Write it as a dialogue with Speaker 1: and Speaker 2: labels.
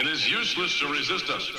Speaker 1: It is useless to resist us.